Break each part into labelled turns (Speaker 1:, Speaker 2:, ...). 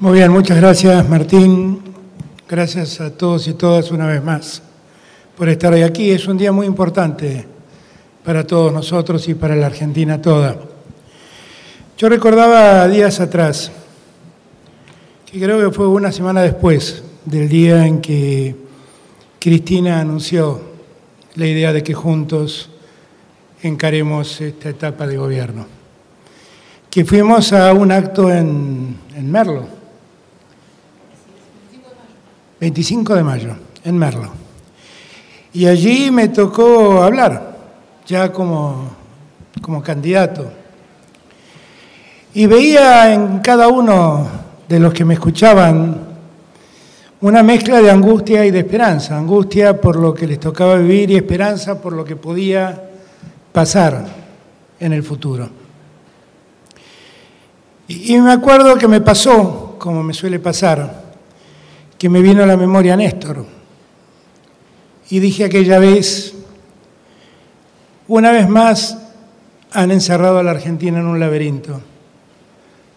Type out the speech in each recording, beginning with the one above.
Speaker 1: Muy bien, muchas gracias Martín. Gracias a todos y todas una vez más por estar hoy aquí. Es un día muy importante para todos nosotros y para la Argentina toda. Yo recordaba días atrás, que creo que fue una semana después del día en que Cristina anunció la idea de que juntos encaremos esta etapa de gobierno, que fuimos a un acto en, en Merlo 25 de mayo, en Merlo. Y allí me tocó hablar, ya como, como candidato. Y veía en cada uno de los que me escuchaban una mezcla de angustia y de esperanza. Angustia por lo que les tocaba vivir y esperanza por lo que podía pasar en el futuro. Y, me acuerdo que me pasó, como me suele pasar, que me vino a la memoria Néstor. Y dije aquella vez, una vez más han encerrado a la Argentina en un laberinto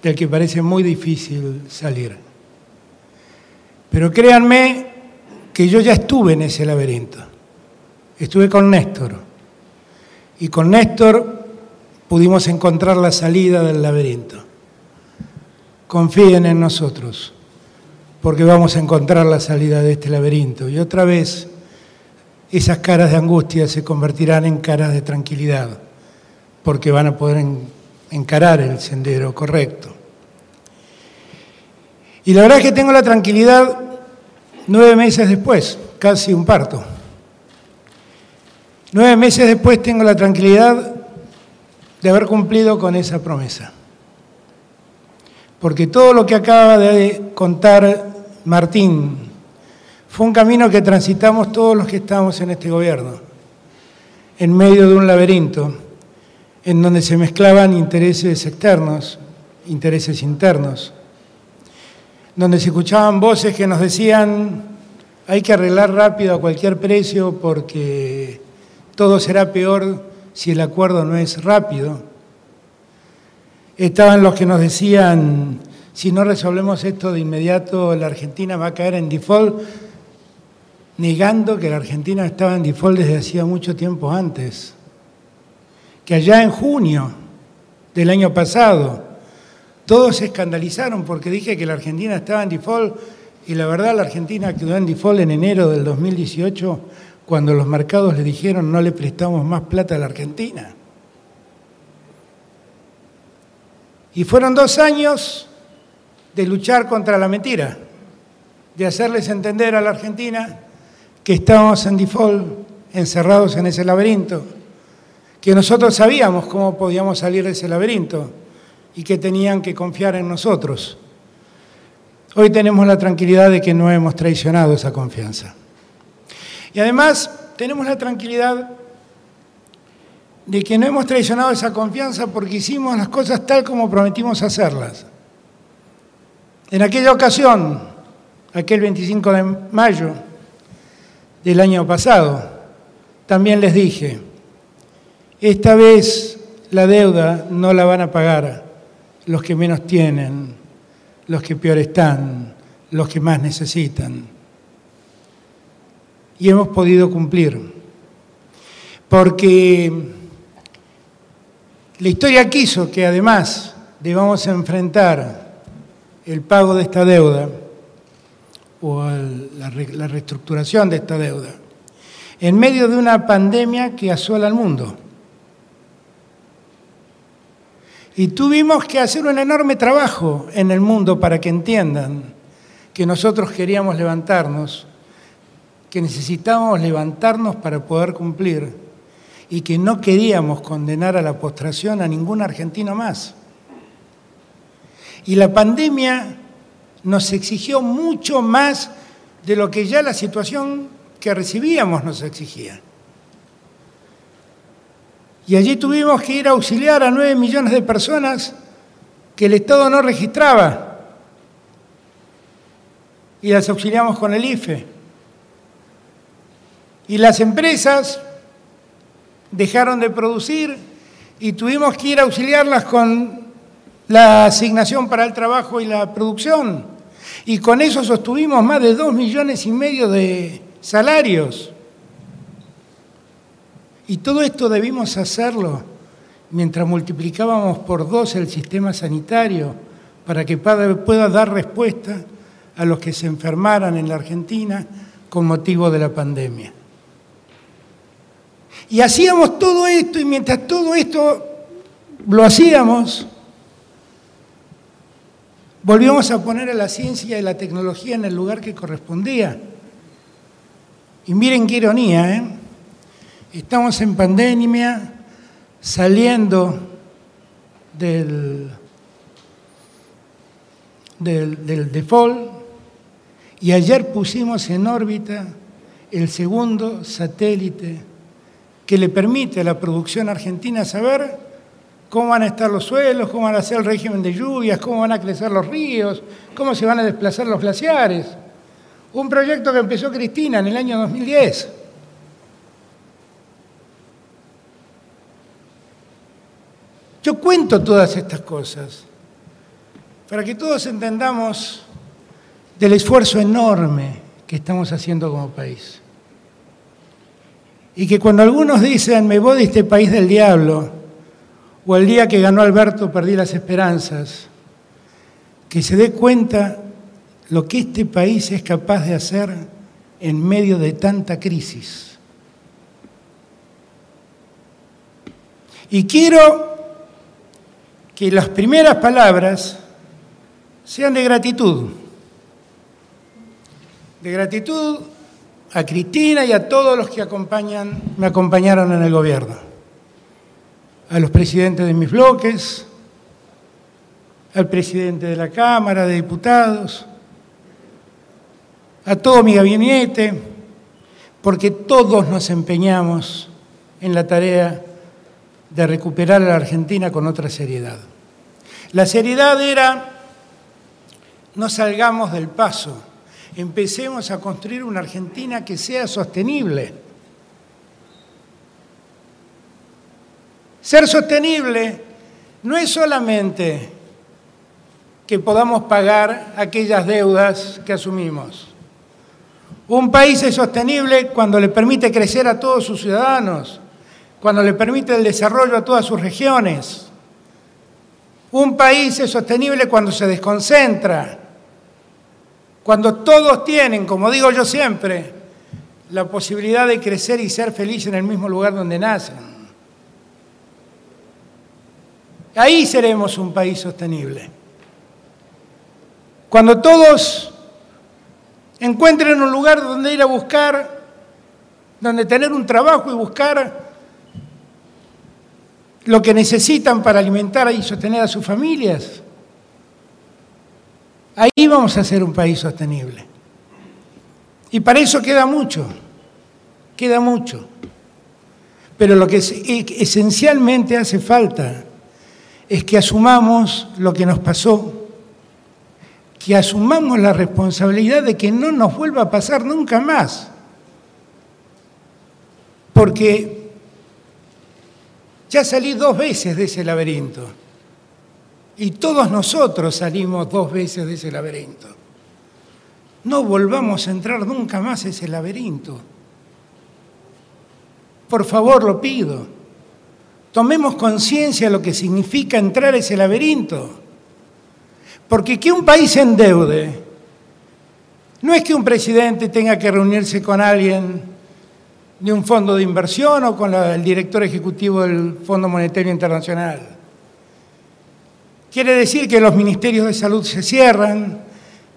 Speaker 1: del que parece muy difícil salir. Pero créanme que yo ya estuve en ese laberinto. Estuve con Néstor. Y con Néstor pudimos encontrar la salida del laberinto. Confíen en nosotros porque vamos a encontrar la salida de este laberinto. Y otra vez esas caras de angustia se convertirán en caras de tranquilidad, porque van a poder encarar el sendero correcto. Y la verdad es que tengo la tranquilidad nueve meses después, casi un parto. Nueve meses después tengo la tranquilidad de haber cumplido con esa promesa. Porque todo lo que acaba de contar Martín, fue un camino que transitamos todos los que estamos en este gobierno, en medio de un laberinto en donde se mezclaban intereses externos, intereses internos, donde se escuchaban voces que nos decían hay que arreglar rápido a cualquier precio porque todo será peor si el acuerdo no es rápido. Estaban los que nos decían si no resolvemos esto de inmediato, la Argentina va a caer en default, negando que la Argentina estaba en default desde hacía mucho tiempo antes. Que allá en junio del año pasado, todos se escandalizaron porque dije que la Argentina estaba en default y la verdad la Argentina quedó en default en enero del 2018 cuando los mercados le dijeron no le prestamos más plata a la Argentina. Y fueron dos años de luchar contra la mentira, de hacerles entender a la Argentina que estábamos en default, encerrados en ese laberinto, que nosotros sabíamos cómo podíamos salir de ese laberinto y que tenían que confiar en nosotros. Hoy tenemos la tranquilidad de que no hemos traicionado esa confianza. Y además tenemos la tranquilidad de que no hemos traicionado esa confianza porque hicimos las cosas tal como prometimos hacerlas. En aquella ocasión, aquel 25 de mayo del año pasado, también les dije, esta vez la deuda no la van a pagar los que menos tienen, los que peor están, los que más necesitan. Y hemos podido cumplir, porque la historia quiso que además debamos enfrentar el pago de esta deuda o la, reestructuración de esta deuda en medio de una pandemia que asola al mundo. Y tuvimos que hacer un enorme trabajo en el mundo para que entiendan que nosotros queríamos levantarnos, que necesitábamos levantarnos para poder cumplir y que no queríamos condenar a la postración a ningún argentino más. Y la pandemia nos exigió mucho más de lo que ya la situación que recibíamos nos exigía. Y allí tuvimos que ir a auxiliar a nueve millones de personas que el Estado no registraba. Y las auxiliamos con el IFE. Y las empresas dejaron de producir y tuvimos que ir a auxiliarlas con la asignación para el trabajo y la producción Y con eso sostuvimos más de dos millones y medio de salarios. Y todo esto debimos hacerlo mientras multiplicábamos por dos el sistema sanitario para que pueda dar respuesta a los que se enfermaran en la Argentina con motivo de la pandemia. Y hacíamos todo esto y mientras todo esto lo hacíamos, volvíamos a poner a la ciencia y la tecnología en el lugar que correspondía. Y miren qué ironía, ¿eh? Estamos en pandemia, saliendo del, del, del default, y ayer pusimos en órbita el segundo satélite que le permite a la producción argentina saber cómo van a estar los suelos, cómo van a ser el régimen de lluvias, cómo van a crecer los ríos, cómo se van a desplazar los glaciares. Un proyecto que empezó Cristina en el año 2010. Yo cuento todas estas cosas para que todos entendamos del esfuerzo enorme que estamos haciendo como país. Y que cuando algunos dicen, me voy de este país del diablo, o el día que ganó Alberto perdí las esperanzas, que se dé cuenta lo que este país es capaz de hacer en medio de tanta crisis. Y quiero que las primeras palabras sean de gratitud. De gratitud a Cristina y a todos los que acompañan, me acompañaron en el gobierno. A los presidentes de mis bloques, al presidente de la Cámara de Diputados, a todo mi gabinete, porque todos nos empeñamos en la tarea de recuperar a la Argentina con otra seriedad. La seriedad era, no salgamos del paso, empecemos a construir una Argentina que sea sostenible. Ser sostenible no es solamente que podamos pagar aquellas deudas que asumimos. Un país es sostenible cuando le permite crecer a todos sus ciudadanos, cuando le permite el desarrollo a todas sus regiones. Un país es sostenible cuando se desconcentra, cuando todos tienen, como digo yo siempre, la posibilidad de crecer y ser feliz en el mismo lugar donde nacen. Ahí seremos un país sostenible. Cuando todos encuentren un lugar donde ir a buscar, donde tener un trabajo y buscar lo que necesitan para alimentar y sostener a sus familias. Ahí vamos a ser un país sostenible. Y para eso queda mucho, queda mucho. Pero lo que esencialmente hace falta es que asumamos lo que nos pasó, que asumamos la responsabilidad de que no nos vuelva a pasar nunca más. Porque ya salí dos veces de ese laberinto. Y todos nosotros salimos dos veces de ese laberinto. No volvamos a entrar nunca más a ese laberinto. Por favor, lo pido. Tomemos conciencia de lo que significa entrar a ese laberinto. Porque que un país endeude no es que un presidente tenga que reunirse con alguien de un fondo de inversión o con el director ejecutivo del Fondo Monetario Internacional. Quiere decir que los ministerios de salud se cierran,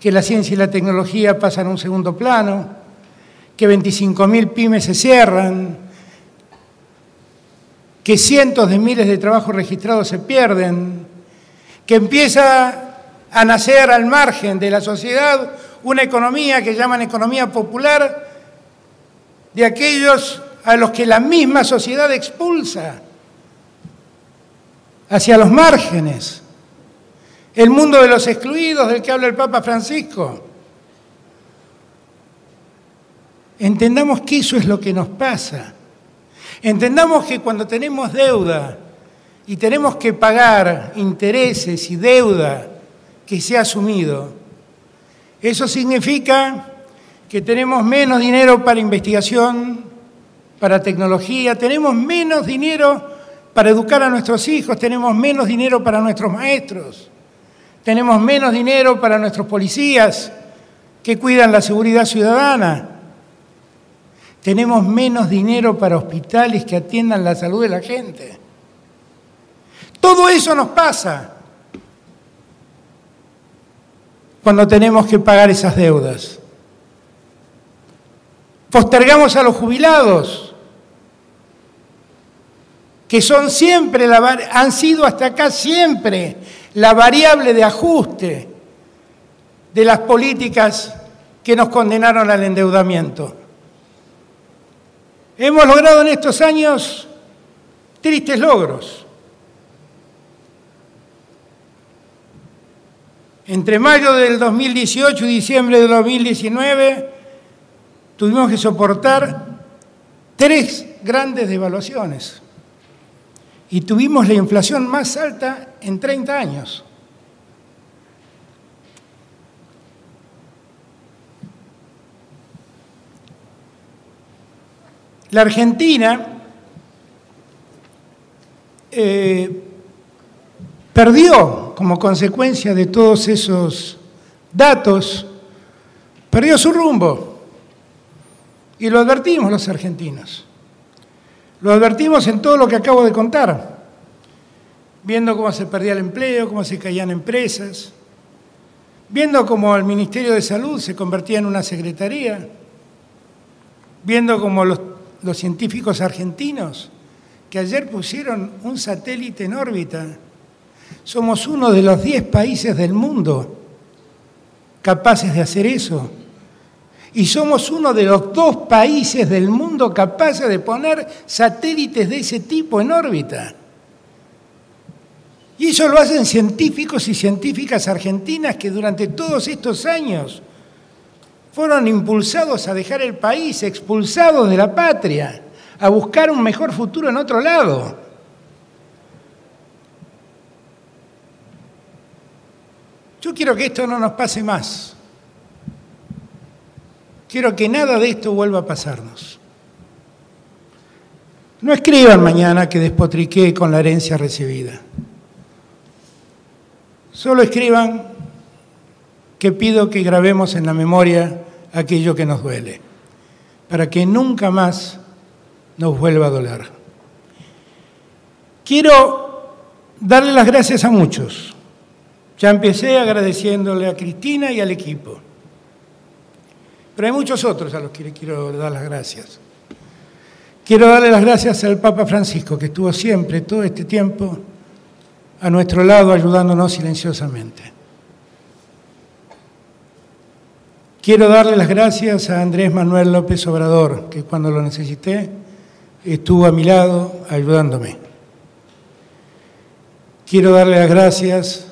Speaker 1: que la ciencia y la tecnología pasan a un segundo plano, que 25.000 pymes se cierran, que cientos de miles de trabajos registrados se pierden, que empieza a nacer al margen de la sociedad una economía que llaman economía popular, de aquellos a los que la misma sociedad expulsa hacia los márgenes. El mundo de los excluidos del que habla el Papa Francisco. Entendamos que eso es lo que nos pasa. Entendamos que cuando tenemos deuda y tenemos que pagar intereses y deuda que se ha asumido, Eso significa que tenemos menos dinero para investigación, para tecnología, tenemos menos dinero para educar a nuestros hijos, tenemos menos dinero para nuestros maestros, tenemos menos dinero para nuestros policías que cuidan la seguridad ciudadana, tenemos menos dinero para hospitales que atiendan la salud de la gente. Todo eso nos pasa cuando tenemos que pagar esas deudas. Postergamos a los jubilados, que son siempre la, han sido hasta acá siempre la variable de ajuste de las políticas que nos condenaron al endeudamiento. Hemos logrado en estos años tristes logros. Entre mayo del 2018 y diciembre del 2019 tuvimos que soportar tres grandes devaluaciones y tuvimos la inflación más alta en 30 años. La Argentina eh, perdió, como consecuencia de todos esos datos, perdió su rumbo. Y lo advertimos los argentinos. Lo advertimos en todo lo que acabo de contar, viendo cómo se perdía el empleo, cómo se caían empresas, viendo cómo el Ministerio de Salud se convertía en una secretaría, viendo cómo los, los científicos argentinos que ayer pusieron un satélite en órbita somos uno de los 10 países del mundo capaces de hacer eso. Y somos uno de los dos países del mundo capaces de poner satélites de ese tipo en órbita. Y eso lo hacen científicos y científicas argentinas que durante todos estos años fueron impulsados a dejar el país, expulsados de la patria, a buscar un mejor futuro en otro lado. Yo quiero que esto no nos pase más. Quiero que nada de esto vuelva a pasarnos. No escriban mañana que despotriqué con la herencia recibida. Solo escriban que pido que grabemos en la memoria aquello que nos duele, para que nunca más nos vuelva a doler. Quiero darle las gracias a muchos ya empecé agradeciéndole a Cristina y al equipo. Pero hay muchos otros a los que le quiero dar las gracias. Quiero darle las gracias al Papa Francisco, que estuvo siempre, todo este tiempo, a nuestro lado, ayudándonos silenciosamente. Quiero darle las gracias a Andrés Manuel López Obrador, que cuando lo necesité estuvo a mi lado ayudándome. Quiero darle las gracias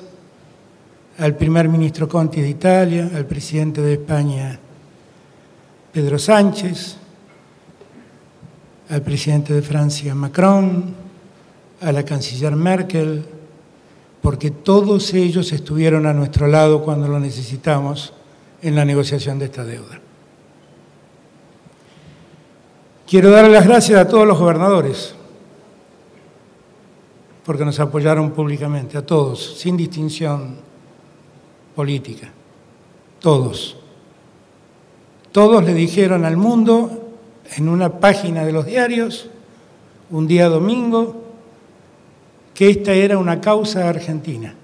Speaker 1: al primer ministro Conti de Italia, al presidente de España Pedro Sánchez, al presidente de Francia Macron, a la canciller Merkel, porque todos ellos estuvieron a nuestro lado cuando lo necesitamos en la negociación de esta deuda. Quiero darle las gracias a todos los gobernadores, porque nos apoyaron públicamente, a todos, sin distinción política. Todos. Todos le dijeron al mundo en una página de los diarios, un día domingo, que esta era una causa argentina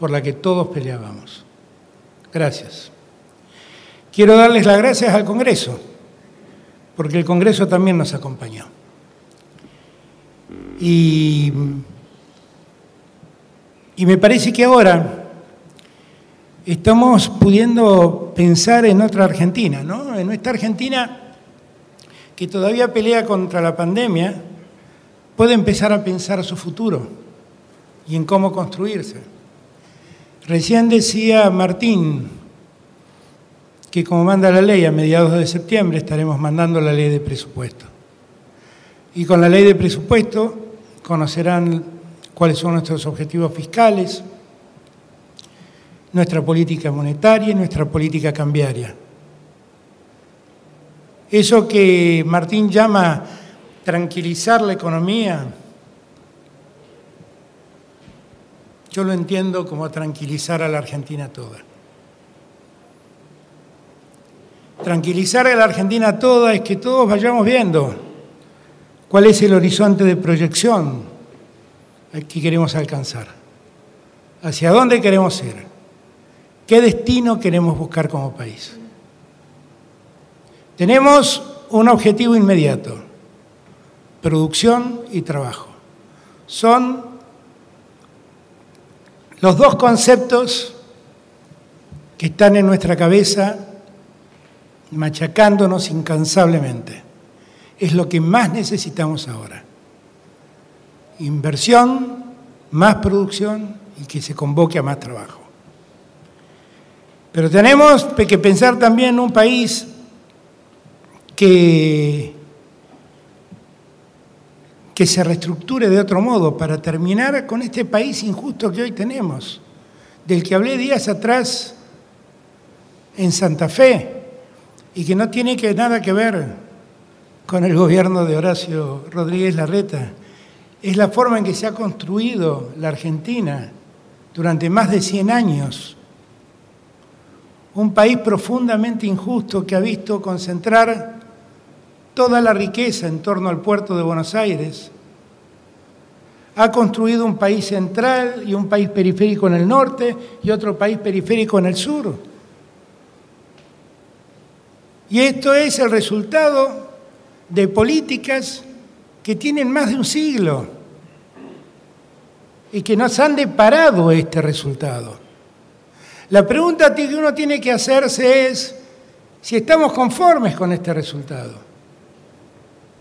Speaker 1: por la que todos peleábamos. Gracias. Quiero darles las gracias al Congreso, porque el Congreso también nos acompañó. Y, me parece que ahora estamos pudiendo pensar en otra Argentina, ¿no? En nuestra Argentina que todavía pelea contra la pandemia, puede empezar a pensar su futuro y en cómo construirse. Recién decía Martín que como manda la ley, a mediados de septiembre estaremos mandando la ley de presupuesto. Y con la ley de presupuesto conocerán cuáles son nuestros objetivos fiscales, nuestra política monetaria y nuestra política cambiaria. Eso que Martín llama tranquilizar la economía, yo lo entiendo como tranquilizar a la Argentina toda. Tranquilizar a la Argentina toda es que todos vayamos viendo cuál es el horizonte de proyección que queremos alcanzar, hacia dónde queremos ir, qué destino queremos buscar como país. Tenemos un objetivo inmediato, producción y trabajo. Son los dos conceptos que están en nuestra cabeza machacándonos incansablemente. Es lo que más necesitamos ahora. Inversión, más producción y que se convoque a más trabajo. Pero tenemos que pensar también en un país que, que se reestructure de otro modo para terminar con este país injusto que hoy tenemos, del que hablé días atrás en Santa Fe y que no tiene nada que ver con el gobierno de Horacio Rodríguez Larreta. Es la forma en que se ha construido la Argentina durante más de 100 años. Un país profundamente injusto que ha visto concentrar toda la riqueza en torno al puerto de Buenos Aires. Ha construido un país central y un país periférico en el norte y otro país periférico en el sur. Y esto es el resultado de políticas que tienen más de un siglo y que nos han deparado este resultado. La pregunta que uno tiene que hacerse es si estamos conformes con este resultado.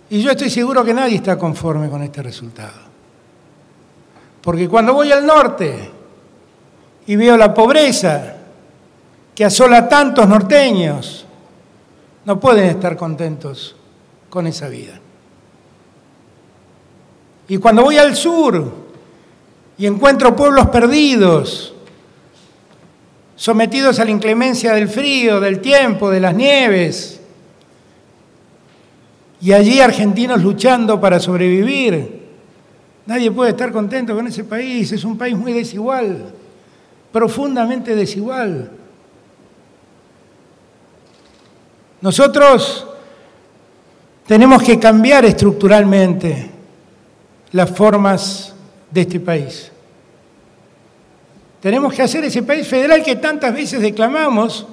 Speaker 1: Y yo estoy seguro que nadie está conforme con este resultado. Porque cuando voy al norte y veo la pobreza que asola tantos norteños, no pueden estar contentos con esa vida. Y cuando voy al sur y encuentro pueblos perdidos, sometidos a la inclemencia del frío, del tiempo, de las nieves, y allí argentinos luchando para sobrevivir. Nadie puede estar contento con ese país, es un país muy desigual, profundamente desigual. Nosotros tenemos que cambiar estructuralmente las formas de este país. Tenemos que hacer ese país federal que tantas veces declamamos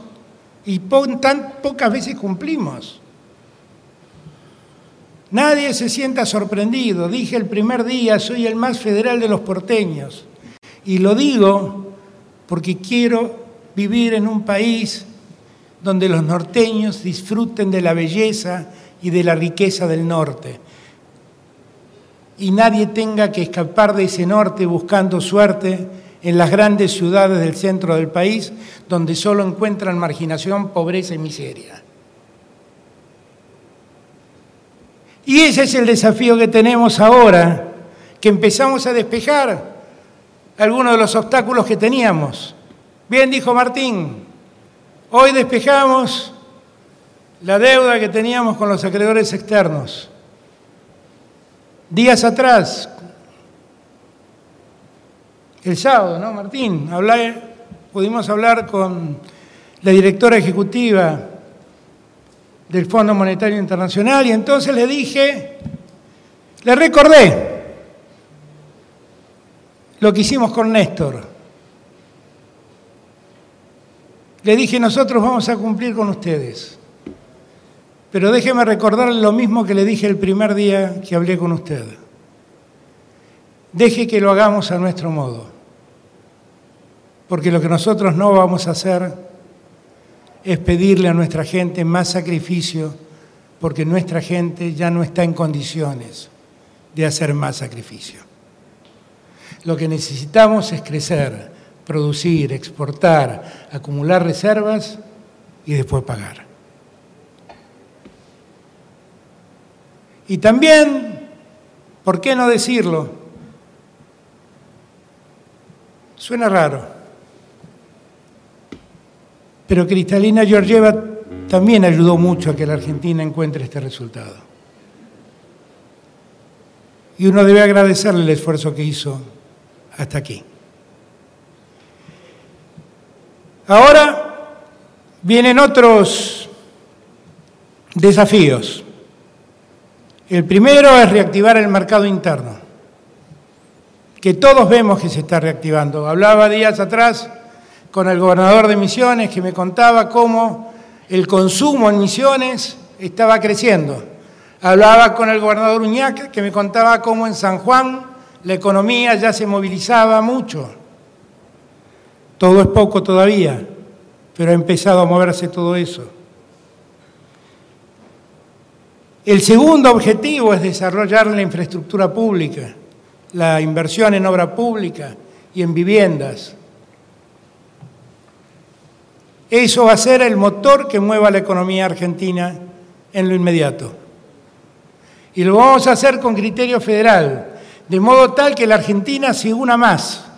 Speaker 1: y tan pocas veces cumplimos. Nadie se sienta sorprendido. Dije el primer día, soy el más federal de los porteños. Y lo digo porque quiero vivir en un país donde los norteños disfruten de la belleza y de la riqueza del norte. Y nadie tenga que escapar de ese norte buscando suerte en las grandes ciudades del centro del país, donde solo encuentran marginación, pobreza y miseria. Y ese es el desafío que tenemos ahora, que empezamos a despejar algunos de los obstáculos que teníamos. Bien dijo Martín, hoy despejamos la deuda que teníamos con los acreedores externos. Días atrás, el sábado, ¿no, Martín? pudimos hablar con la directora ejecutiva del Fondo Monetario Internacional y entonces le dije, le recordé lo que hicimos con Néstor. Le dije, nosotros vamos a cumplir con ustedes. Pero déjeme recordarle lo mismo que le dije el primer día que hablé con usted. Deje que lo hagamos a nuestro modo. Porque lo que nosotros no vamos a hacer es pedirle a nuestra gente más sacrificio porque nuestra gente ya no está en condiciones de hacer más sacrificio. Lo que necesitamos es crecer, producir, exportar, acumular reservas y después pagar. Y también, ¿por qué no decirlo? Suena raro Pero Cristalina Georgieva también ayudó mucho a que la Argentina encuentre este resultado. Y uno debe agradecerle el esfuerzo que hizo hasta aquí. Ahora vienen otros desafíos. El primero es reactivar el mercado interno, que todos vemos que se está reactivando. Hablaba días atrás con el gobernador de Misiones que me contaba cómo el consumo en Misiones estaba creciendo. Hablaba con el gobernador Uñac que me contaba cómo en San Juan la economía ya se movilizaba mucho. Todo es poco todavía, pero ha empezado a moverse todo eso. El segundo objetivo es desarrollar la infraestructura pública, la inversión en obra pública y en viviendas. Eso va a ser el motor que mueva la economía argentina en lo inmediato. Y lo vamos a hacer con criterio federal, de modo tal que la Argentina se una más,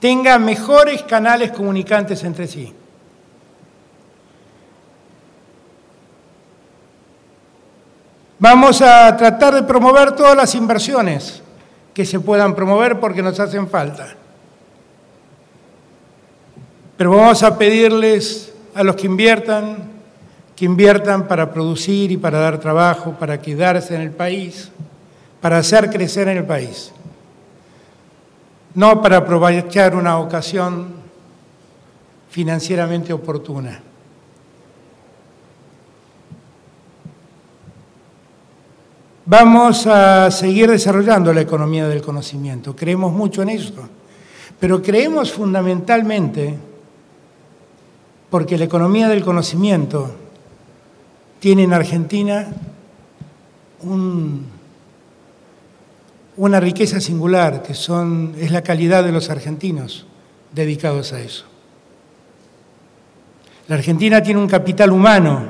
Speaker 1: tenga mejores canales comunicantes entre sí. Vamos a tratar de promover todas las inversiones que se puedan promover porque nos hacen falta. Pero vamos a pedirles a los que inviertan, que inviertan para producir y para dar trabajo, para quedarse en el país, para hacer crecer en el país. No para aprovechar una ocasión financieramente oportuna. Vamos a seguir desarrollando la economía del conocimiento. Creemos mucho en esto, pero creemos fundamentalmente porque la economía del conocimiento tiene en Argentina una riqueza singular, que son, es la calidad de los argentinos dedicados a eso. La Argentina tiene un capital humano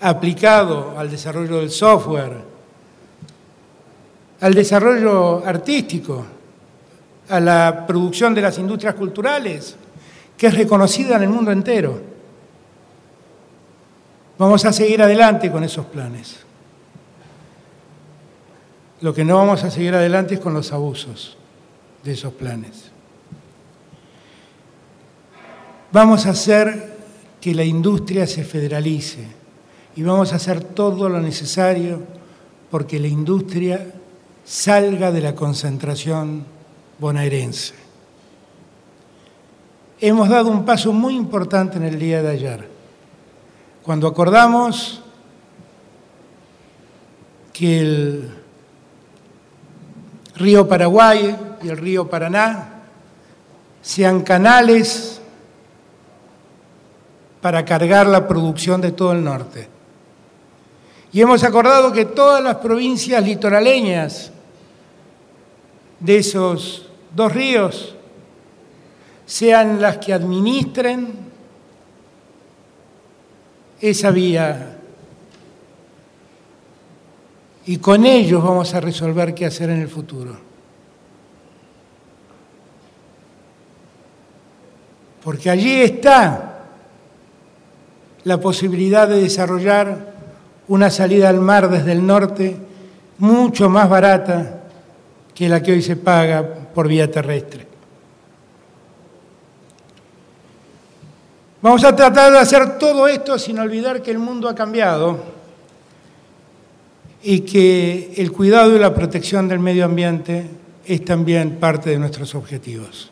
Speaker 1: aplicado al desarrollo del software, al desarrollo artístico, a la producción de las industrias culturales, que es reconocida en el mundo entero. Vamos a seguir adelante con esos planes. Lo que no vamos a seguir adelante es con los abusos de esos planes. Vamos a hacer que la industria se federalice y vamos a hacer todo lo necesario porque la industria salga de la concentración bonaerense hemos dado un paso muy importante en el día de ayer, cuando acordamos que el río Paraguay y el río Paraná sean canales para cargar la producción de todo el norte. Y hemos acordado que todas las provincias litoraleñas de esos dos ríos sean las que administren esa vía. Y con ellos vamos a resolver qué hacer en el futuro. Porque allí está la posibilidad de desarrollar una salida al mar desde el norte mucho más barata que la que hoy se paga por vía terrestre. Vamos a tratar de hacer todo esto sin olvidar que el mundo ha cambiado y que el cuidado y la protección del medio ambiente es también parte de nuestros objetivos.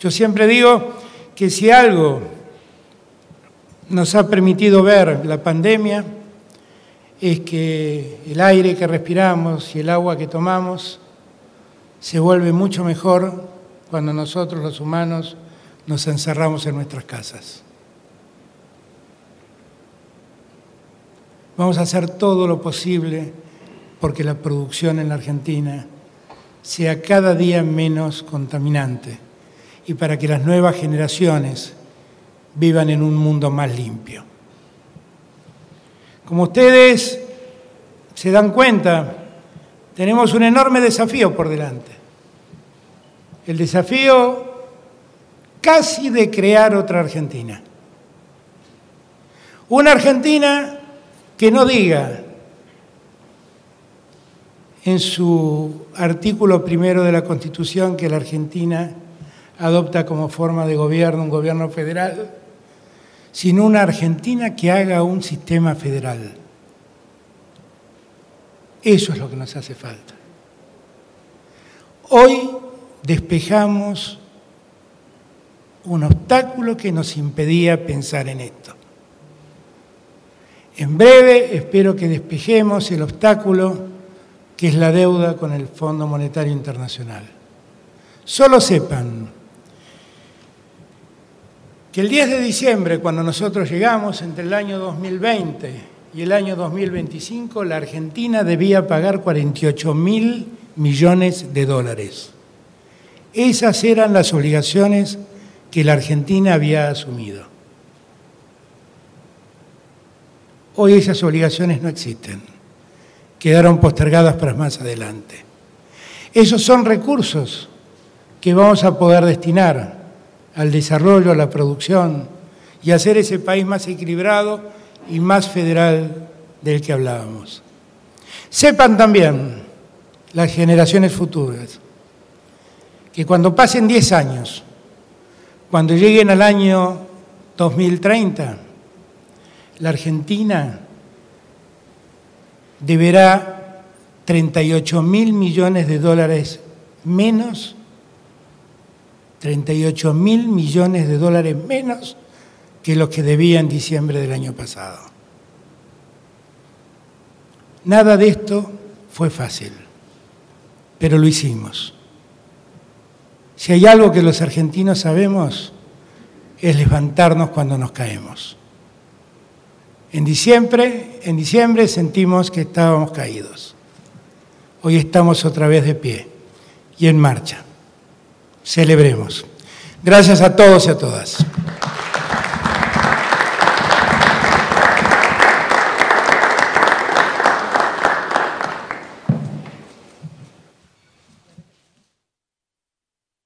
Speaker 1: Yo siempre digo que si algo nos ha permitido ver la pandemia es que el aire que respiramos y el agua que tomamos se vuelve mucho mejor cuando nosotros los humanos nos encerramos en nuestras casas. Vamos a hacer todo lo posible porque la producción en la Argentina sea cada día menos contaminante y para que las nuevas generaciones vivan en un mundo más limpio. Como ustedes se dan cuenta, tenemos un enorme desafío por delante. El desafío casi de crear otra Argentina. Una Argentina que no diga en su artículo primero de la Constitución que la Argentina adopta como forma de gobierno un gobierno federal, sino una Argentina que haga un sistema federal. Eso es lo que nos hace falta. Hoy despejamos un obstáculo que nos impedía pensar en esto. En breve espero que despejemos el obstáculo que es la deuda con el Fondo Monetario Internacional. Solo sepan que el 10 de diciembre, cuando nosotros llegamos entre el año 2020 y el año 2025, la Argentina debía pagar 48 mil millones de dólares. Esas eran las obligaciones que la Argentina había asumido. Hoy esas obligaciones no existen, quedaron postergadas para más adelante. Esos son recursos que vamos a poder destinar al desarrollo, a la producción y hacer ese país más equilibrado y más federal del que hablábamos. Sepan también las generaciones futuras que cuando pasen 10 años, cuando lleguen al año 2030, la Argentina deberá 38 mil millones de dólares menos 38 mil millones de dólares menos que los que debía en diciembre del año pasado. Nada de esto fue fácil, pero lo hicimos. Si hay algo que los argentinos sabemos, es levantarnos cuando nos caemos. En diciembre, en diciembre sentimos que estábamos caídos. Hoy estamos otra vez de pie y en marcha celebremos. Gracias a todos y a todas.